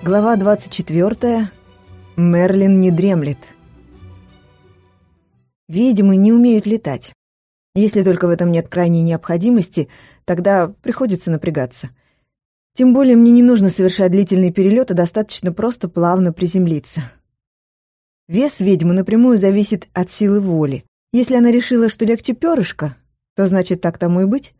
Глава 24. Мерлин не дремлет. Ведьмы не умеют летать. Если только в этом нет крайней необходимости, тогда приходится напрягаться. Тем более мне не нужно совершать длительный перелет, а достаточно просто плавно приземлиться. Вес ведьмы напрямую зависит от силы воли. Если она решила, что легче перышка, то значит так тому и быть.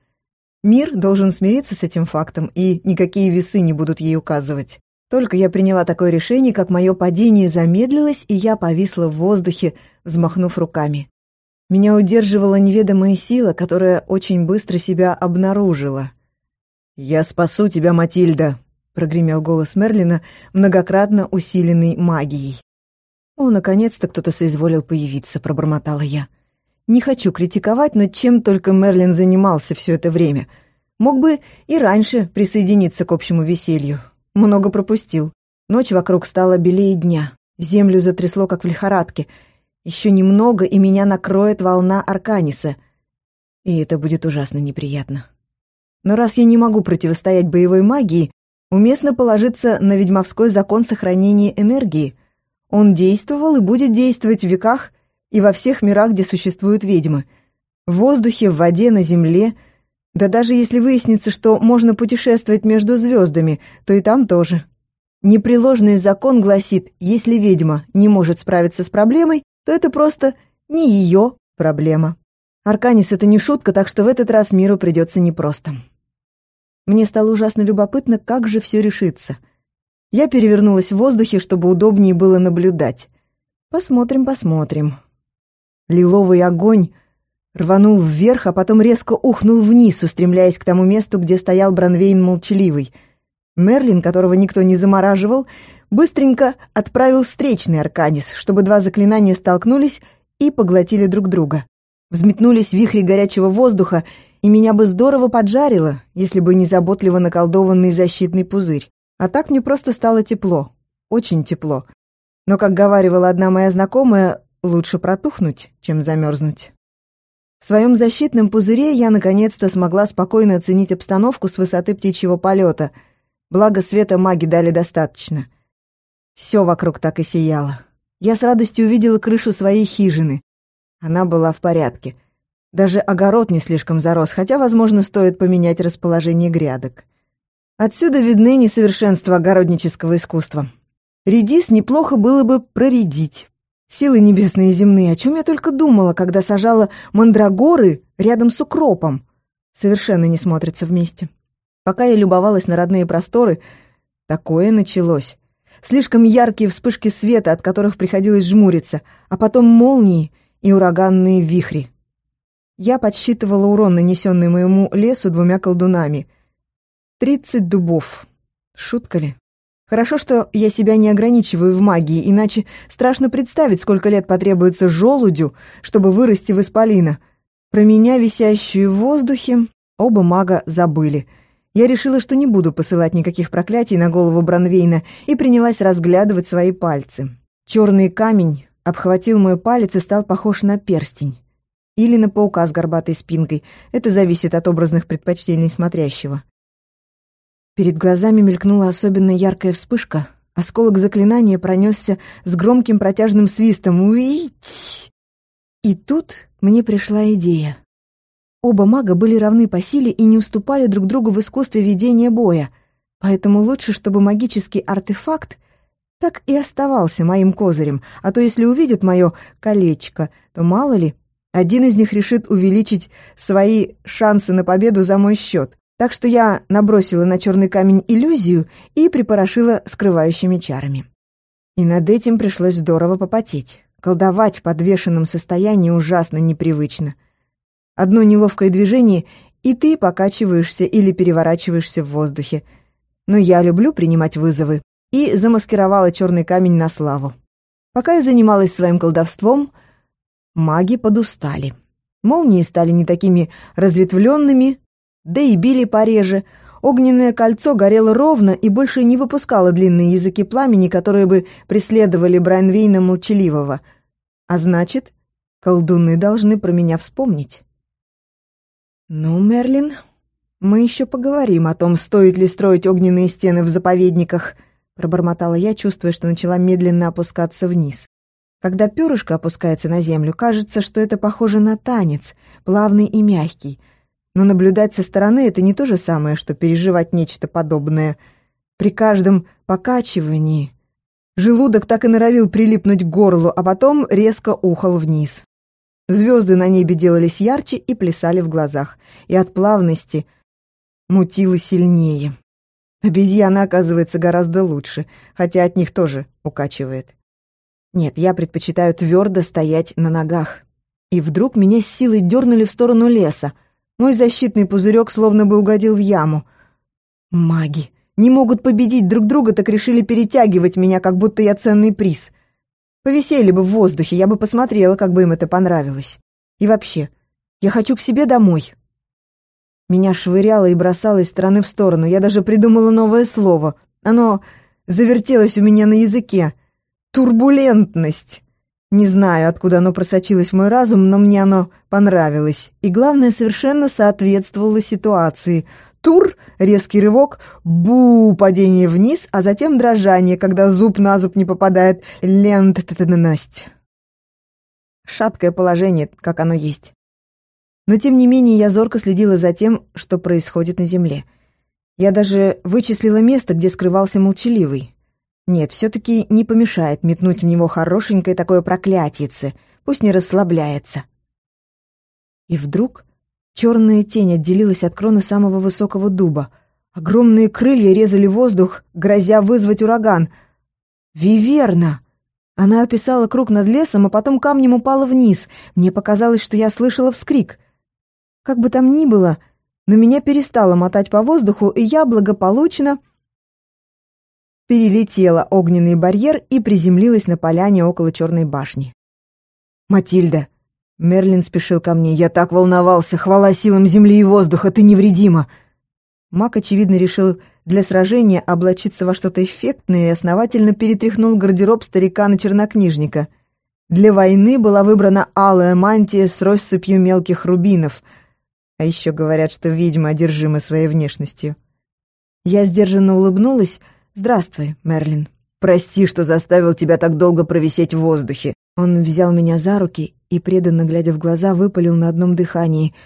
Мир должен смириться с этим фактом, и никакие весы не будут ей указывать. Только я приняла такое решение, как мое падение замедлилось, и я повисла в воздухе, взмахнув руками. Меня удерживала неведомая сила, которая очень быстро себя обнаружила. «Я спасу тебя, Матильда!» — прогремел голос Мерлина, многократно усиленный магией. «О, наконец-то кто-то соизволил появиться», — пробормотала я. «Не хочу критиковать, но чем только Мерлин занимался все это время. Мог бы и раньше присоединиться к общему веселью. Много пропустил. Ночь вокруг стала белее дня. Землю затрясло, как в лихорадке. Еще немного, и меня накроет волна Арканиса. И это будет ужасно неприятно. Но раз я не могу противостоять боевой магии, уместно положиться на ведьмовской закон сохранения энергии. Он действовал и будет действовать в веках и во всех мирах, где существуют ведьмы. В воздухе, в воде, на земле — да даже если выяснится, что можно путешествовать между звездами, то и там тоже. Непреложный закон гласит, если ведьма не может справиться с проблемой, то это просто не ее проблема. Арканис — это не шутка, так что в этот раз миру придется непросто. Мне стало ужасно любопытно, как же все решится. Я перевернулась в воздухе, чтобы удобнее было наблюдать. Посмотрим, посмотрим. Лиловый огонь Рванул вверх, а потом резко ухнул вниз, устремляясь к тому месту, где стоял Бранвейн молчаливый. Мерлин, которого никто не замораживал, быстренько отправил встречный арканис, чтобы два заклинания столкнулись и поглотили друг друга. Взметнулись вихри горячего воздуха, и меня бы здорово поджарило, если бы не заботливо наколдованный защитный пузырь. А так мне просто стало тепло. Очень тепло. Но, как говаривала одна моя знакомая, лучше протухнуть, чем замерзнуть. В своем защитном пузыре я наконец-то смогла спокойно оценить обстановку с высоты птичьего полета. Благо света маги дали достаточно. Все вокруг так и сияло. Я с радостью увидела крышу своей хижины. Она была в порядке. Даже огород не слишком зарос, хотя, возможно, стоит поменять расположение грядок. Отсюда видны несовершенства огороднического искусства. Редис неплохо было бы проредить. Силы небесные и земные, о чем я только думала, когда сажала мандрагоры рядом с укропом. Совершенно не смотрятся вместе. Пока я любовалась на родные просторы, такое началось. Слишком яркие вспышки света, от которых приходилось жмуриться, а потом молнии и ураганные вихри. Я подсчитывала урон, нанесенный моему лесу двумя колдунами. Тридцать дубов. Шутка ли? Хорошо, что я себя не ограничиваю в магии, иначе страшно представить, сколько лет потребуется желудю, чтобы вырасти в исполина. Про меня, висящую в воздухе, оба мага забыли. Я решила, что не буду посылать никаких проклятий на голову Бранвейна и принялась разглядывать свои пальцы. Черный камень обхватил мой палец и стал похож на перстень. Или на паука с горбатой спинкой. Это зависит от образных предпочтений смотрящего. Перед глазами мелькнула особенно яркая вспышка. Осколок заклинания пронесся с громким протяжным свистом. Уить! И тут мне пришла идея. Оба мага были равны по силе и не уступали друг другу в искусстве ведения боя, поэтому лучше, чтобы магический артефакт так и оставался моим козырем, а то если увидят мое колечко, то мало ли, один из них решит увеличить свои шансы на победу за мой счет. Так что я набросила на черный камень иллюзию и припорошила скрывающими чарами. И над этим пришлось здорово попотеть. Колдовать в подвешенном состоянии ужасно непривычно. Одно неловкое движение, и ты покачиваешься или переворачиваешься в воздухе. Но я люблю принимать вызовы и замаскировала черный камень на славу. Пока я занималась своим колдовством, маги подустали. Молнии стали не такими разветвленными, да и били пореже. Огненное кольцо горело ровно и больше не выпускало длинные языки пламени, которые бы преследовали Брайнвейна молчаливого. А значит, колдуны должны про меня вспомнить. «Ну, Мерлин, мы еще поговорим о том, стоит ли строить огненные стены в заповедниках», пробормотала я, чувствуя, что начала медленно опускаться вниз. Когда перышко опускается на землю, кажется, что это похоже на танец, плавный и мягкий. Но наблюдать со стороны — это не то же самое, что переживать нечто подобное. При каждом покачивании желудок так и норовил прилипнуть к горлу, а потом резко ухал вниз. Звезды на небе делались ярче и плясали в глазах, и от плавности мутило сильнее. Обезьяна оказывается гораздо лучше, хотя от них тоже укачивает. Нет, я предпочитаю твердо стоять на ногах. И вдруг меня с силой дернули в сторону леса. Мой защитный пузырек словно бы угодил в яму. Маги не могут победить друг друга, так решили перетягивать меня, как будто я ценный приз. Повисели бы в воздухе, я бы посмотрела, как бы им это понравилось. И вообще, я хочу к себе домой. Меня швыряло и бросало из стороны в сторону. Я даже придумала новое слово. Оно завертелось у меня на языке — Турбулентность. Не знаю, откуда оно просочилось в мой разум, но мне оно понравилось. И главное, совершенно соответствовало ситуации. Тур, резкий рывок, бу, падение вниз, а затем дрожание, когда зуб на зуб не попадает. Лентность. Шаткое положение, как оно есть. Но тем не менее я зорко следила за тем, что происходит на земле. Я даже вычислила место, где скрывался молчаливый. Нет, все-таки не помешает метнуть в него хорошенькое такое проклятице, пусть не расслабляется. И вдруг черная тень отделилась от кроны самого высокого дуба. Огромные крылья резали воздух, грозя вызвать ураган. «Виверна!» Она описала круг над лесом, а потом камнем упала вниз. Мне показалось, что я слышала вскрик. Как бы там ни было, но меня перестало мотать по воздуху, и я благополучно перелетела огненный барьер и приземлилась на поляне около черной башни. «Матильда!» Мерлин спешил ко мне. «Я так волновался! Хвала силам земли и воздуха! Ты невредима!» Мак, очевидно, решил для сражения облачиться во что-то эффектное и основательно перетряхнул гардероб старика-на-чернокнижника. Для войны была выбрана алая мантия с россыпью мелких рубинов. А еще говорят, что ведьмы одержимы своей внешностью. Я сдержанно улыбнулась, «Здравствуй, Мерлин. Прости, что заставил тебя так долго провисеть в воздухе». Он взял меня за руки и, преданно глядя в глаза, выпалил на одном дыхании.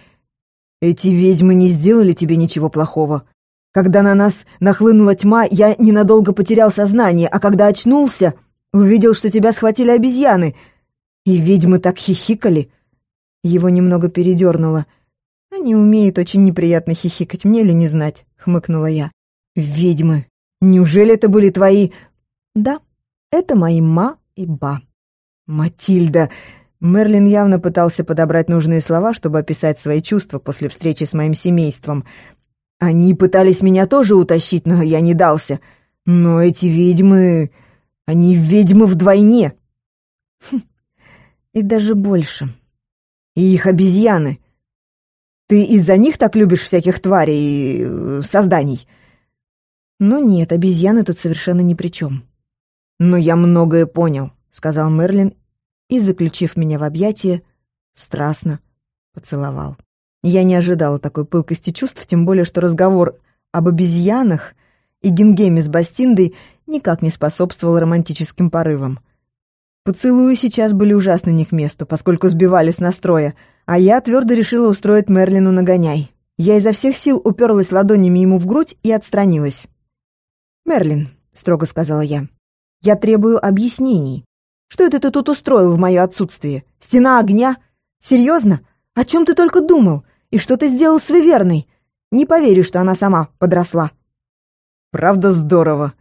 «Эти ведьмы не сделали тебе ничего плохого. Когда на нас нахлынула тьма, я ненадолго потерял сознание, а когда очнулся, увидел, что тебя схватили обезьяны. И ведьмы так хихикали». Его немного передернуло. «Они умеют очень неприятно хихикать, мне ли не знать?» — хмыкнула я. «Ведьмы!» Неужели это были твои...» «Да, это мои ма и ба». «Матильда...» Мерлин явно пытался подобрать нужные слова, чтобы описать свои чувства после встречи с моим семейством. «Они пытались меня тоже утащить, но я не дался. Но эти ведьмы... Они ведьмы вдвойне». Хм. «И даже больше». «И их обезьяны. Ты из-за них так любишь всяких тварей и э, созданий?» Но нет, обезьяны тут совершенно ни при чем. «Но я многое понял», — сказал Мерлин и, заключив меня в объятия, страстно поцеловал. Я не ожидала такой пылкости чувств, тем более, что разговор об обезьянах и Гингеме с Бастиндой никак не способствовал романтическим порывам. Поцелуи сейчас были ужасно не к месту, поскольку сбивали с настроя, а я твердо решила устроить Мерлину нагоняй. Я изо всех сил уперлась ладонями ему в грудь и отстранилась. «Мерлин», — строго сказала я, — «я требую объяснений. Что это ты тут устроил в мое отсутствие? Стена огня? Серьезно? О чем ты только думал? И что ты сделал с Виверной? Не поверю, что она сама подросла». «Правда здорово.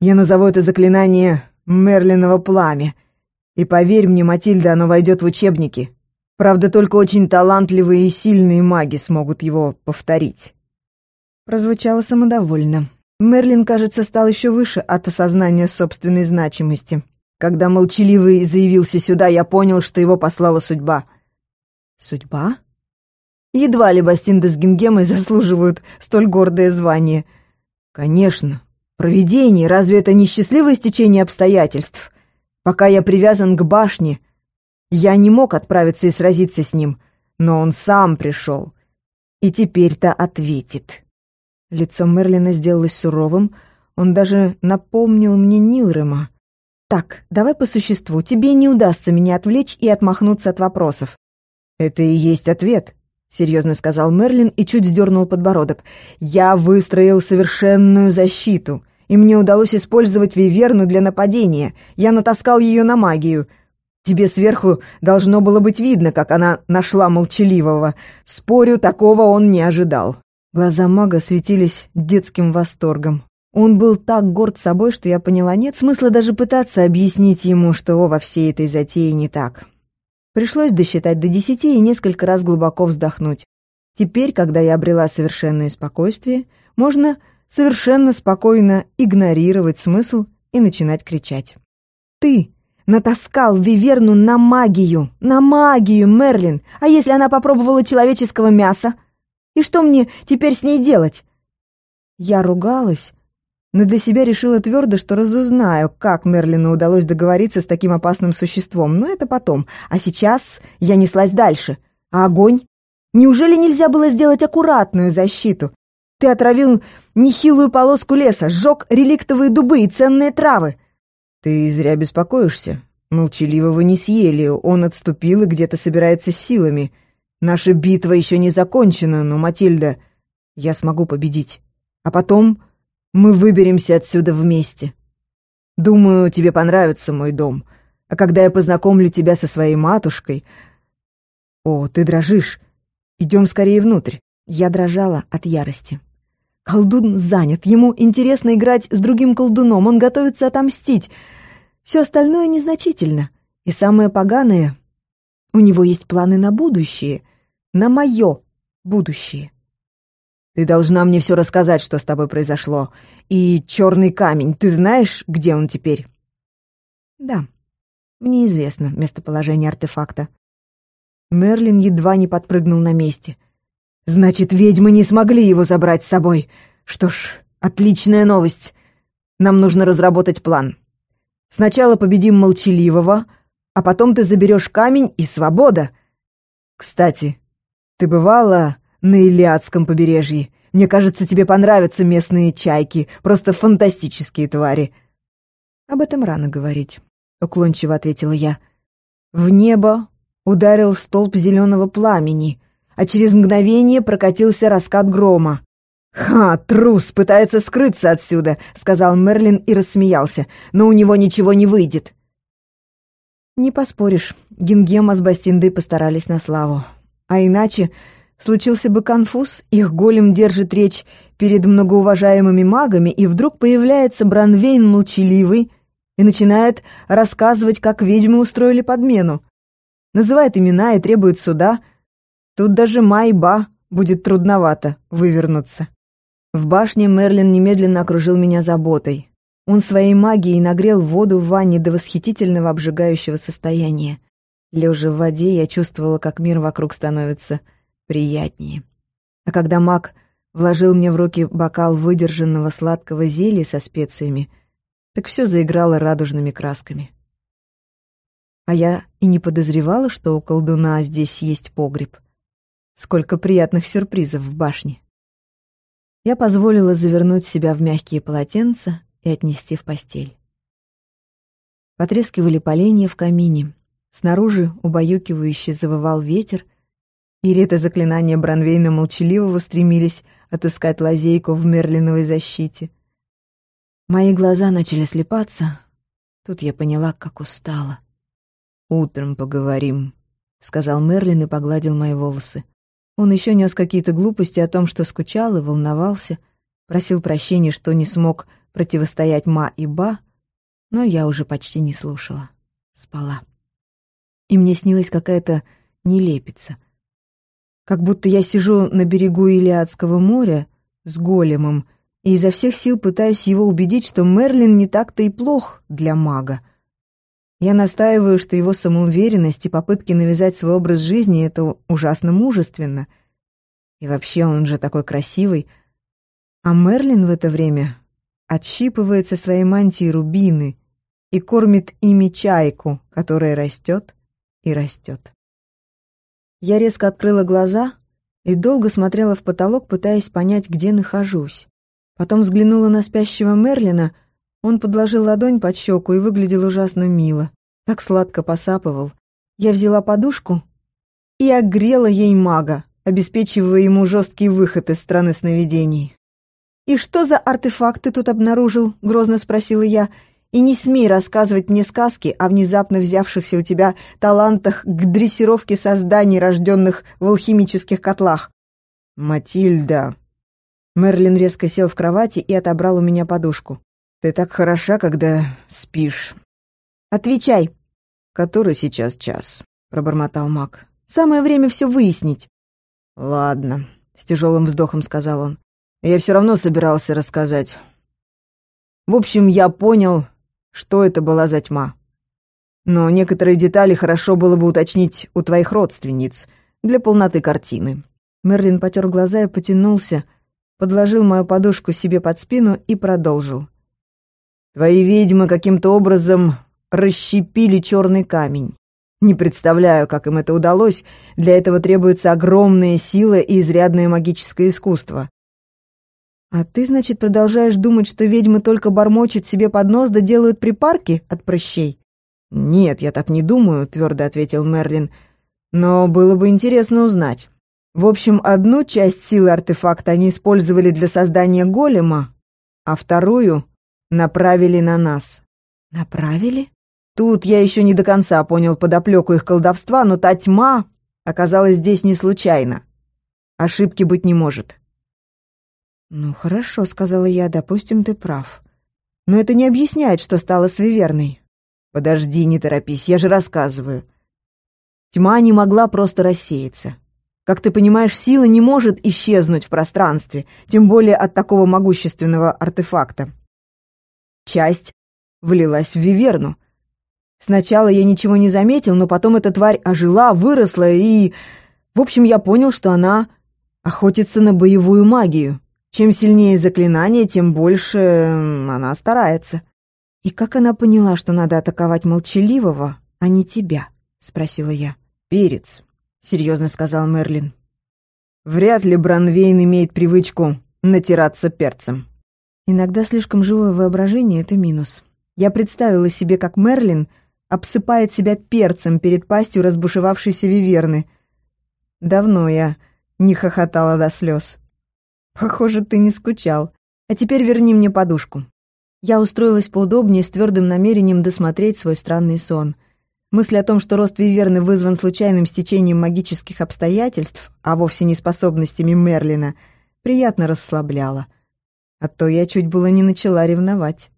Я назову это заклинание Мерлиново пламя. И поверь мне, Матильда, оно войдет в учебники. Правда, только очень талантливые и сильные маги смогут его повторить». Прозвучало самодовольно. Мерлин, кажется, стал еще выше от осознания собственной значимости. Когда молчаливый заявился сюда, я понял, что его послала судьба. Судьба? Едва ли Бастинда с Гингемой заслуживают столь гордое звание. Конечно. Провидение, разве это не счастливое стечение обстоятельств? Пока я привязан к башне, я не мог отправиться и сразиться с ним, но он сам пришел. И теперь-то ответит. Лицо Мерлина сделалось суровым, Он даже напомнил мне Нилрема. «Так, давай по существу. Тебе не удастся меня отвлечь и отмахнуться от вопросов». «Это и есть ответ», — серьезно сказал Мерлин и чуть сдернул подбородок. «Я выстроил совершенную защиту, и мне удалось использовать Виверну для нападения. Я натаскал ее на магию. Тебе сверху должно было быть видно, как она нашла молчаливого. Спорю, такого он не ожидал». Глаза мага светились детским восторгом. Он был так горд собой, что я поняла, нет смысла даже пытаться объяснить ему, что во всей этой затее не так. Пришлось досчитать до десяти и несколько раз глубоко вздохнуть. Теперь, когда я обрела совершенное спокойствие, можно совершенно спокойно игнорировать смысл и начинать кричать. «Ты натаскал Виверну на магию! На магию, Мерлин! А если она попробовала человеческого мяса? И что мне теперь с ней делать?» Я ругалась, но для себя решила твердо, что разузнаю, как Мерлину удалось договориться с таким опасным существом, но это потом. А сейчас я неслась дальше. А огонь? Неужели нельзя было сделать аккуратную защиту? Ты отравил нехилую полоску леса, сжег реликтовые дубы и ценные травы. Ты зря беспокоишься. Молчаливого не съели, он отступил и где-то собирается силами. Наша битва еще не закончена, но, Матильда, я смогу победить. А потом мы выберемся отсюда вместе. Думаю, тебе понравится мой дом. А когда я познакомлю тебя со своей матушкой... О, ты дрожишь. Идем скорее внутрь. Я дрожала от ярости. Колдун занят, ему интересно играть с другим колдуном, он готовится отомстить. Все остальное незначительно. И самое поганое, у него есть планы на будущее, на мое будущее. Ты должна мне все рассказать, что с тобой произошло. И черный камень, ты знаешь, где он теперь?» «Да, мне известно местоположение артефакта». Мерлин едва не подпрыгнул на месте. «Значит, ведьмы не смогли его забрать с собой. Что ж, отличная новость. Нам нужно разработать план. Сначала победим молчаливого, а потом ты заберешь камень и свобода. Кстати, ты бывала на Илиадском побережье. Мне кажется, тебе понравятся местные чайки, просто фантастические твари». «Об этом рано говорить», — уклончиво ответила я. В небо ударил столб зеленого пламени, а через мгновение прокатился раскат грома. «Ха, трус, пытается скрыться отсюда», — сказал Мерлин и рассмеялся. «Но у него ничего не выйдет». «Не поспоришь, Гингема с Бастиндой постарались на славу. А иначе Случился бы конфуз, их голем держит речь перед многоуважаемыми магами, и вдруг появляется Бранвейн молчаливый и начинает рассказывать, как ведьмы устроили подмену. Называет имена и требует суда. Тут даже Майба будет трудновато вывернуться. В башне Мерлин немедленно окружил меня заботой. Он своей магией нагрел воду в ванне до восхитительного обжигающего состояния. Лежа в воде, я чувствовала, как мир вокруг становится приятнее. А когда маг вложил мне в руки бокал выдержанного сладкого зелья со специями, так все заиграло радужными красками. А я и не подозревала, что у колдуна здесь есть погреб. Сколько приятных сюрпризов в башне. Я позволила завернуть себя в мягкие полотенца и отнести в постель. Потрескивали поленья в камине. Снаружи убаюкивающе завывал ветер — или это заклинание Бранвейна молчаливого стремились отыскать лазейку в Мерлиновой защите. Мои глаза начали слепаться. Тут я поняла, как устала. «Утром поговорим», — сказал Мерлин и погладил мои волосы. Он еще нес какие-то глупости о том, что скучал и волновался, просил прощения, что не смог противостоять Ма и Ба, но я уже почти не слушала. Спала. И мне снилась какая-то нелепица как будто я сижу на берегу Илиадского моря с големом и изо всех сил пытаюсь его убедить, что Мерлин не так-то и плох для мага. Я настаиваю, что его самоуверенность и попытки навязать свой образ жизни — это ужасно мужественно. И вообще он же такой красивый. А Мерлин в это время отщипывает со своей мантии рубины и кормит ими чайку, которая растет и растет. Я резко открыла глаза и долго смотрела в потолок, пытаясь понять, где нахожусь. Потом взглянула на спящего Мерлина. Он подложил ладонь под щеку и выглядел ужасно мило. Так сладко посапывал. Я взяла подушку и огрела ей мага, обеспечивая ему жесткий выход из страны сновидений. «И что за артефакт ты тут обнаружил?» — грозно спросила я. «И не смей рассказывать мне сказки о внезапно взявшихся у тебя талантах к дрессировке созданий, рожденных в алхимических котлах». «Матильда!» Мерлин резко сел в кровати и отобрал у меня подушку. «Ты так хороша, когда спишь». «Отвечай!» «Который сейчас час?» — пробормотал маг. «Самое время все выяснить». «Ладно», — с тяжелым вздохом сказал он. «Я все равно собирался рассказать. В общем, я понял, что это была за тьма. Но некоторые детали хорошо было бы уточнить у твоих родственниц для полноты картины». Мерлин потер глаза и потянулся, — подложил мою подушку себе под спину и продолжил. «Твои ведьмы каким-то образом расщепили черный камень. Не представляю, как им это удалось, для этого требуется огромная сила и изрядное магическое искусство». «А ты, значит, продолжаешь думать, что ведьмы только бормочут себе под нос да делают припарки от прыщей?» «Нет, я так не думаю», — твердо ответил Мерлин. «Но было бы интересно узнать». В общем, одну часть силы артефакта они использовали для создания голема, а вторую направили на нас. Направили? Тут я еще не до конца понял подоплеку их колдовства, но та тьма оказалась здесь не случайно. Ошибки быть не может. «Ну, хорошо», — сказала я, — «допустим, ты прав. Но это не объясняет, что стало с Виверной». «Подожди, не торопись, я же рассказываю». Тьма не могла просто рассеяться. Как ты понимаешь, сила не может исчезнуть в пространстве, тем более от такого могущественного артефакта. Часть влилась в Виверну. Сначала я ничего не заметил, но потом эта тварь ожила, выросла и... В общем, я понял, что она охотится на боевую магию. Чем сильнее заклинание, тем больше она старается. «И как она поняла, что надо атаковать молчаливого, а не тебя?» — спросила я. «Перец», серьезно сказал Мерлин. Вряд ли Бранвейн имеет привычку натираться перцем. Иногда слишком живое воображение — это минус. Я представила себе, как Мерлин обсыпает себя перцем перед пастью разбушевавшейся виверны. Давно я не хохотала до слез. Похоже, ты не скучал. А теперь верни мне подушку. Я устроилась поудобнее с твердым намерением досмотреть свой странный сон — Мысль о том, что рост Виверны вызван случайным стечением магических обстоятельств, а вовсе не способностями Мерлина, приятно расслабляла. А то я чуть было не начала ревновать.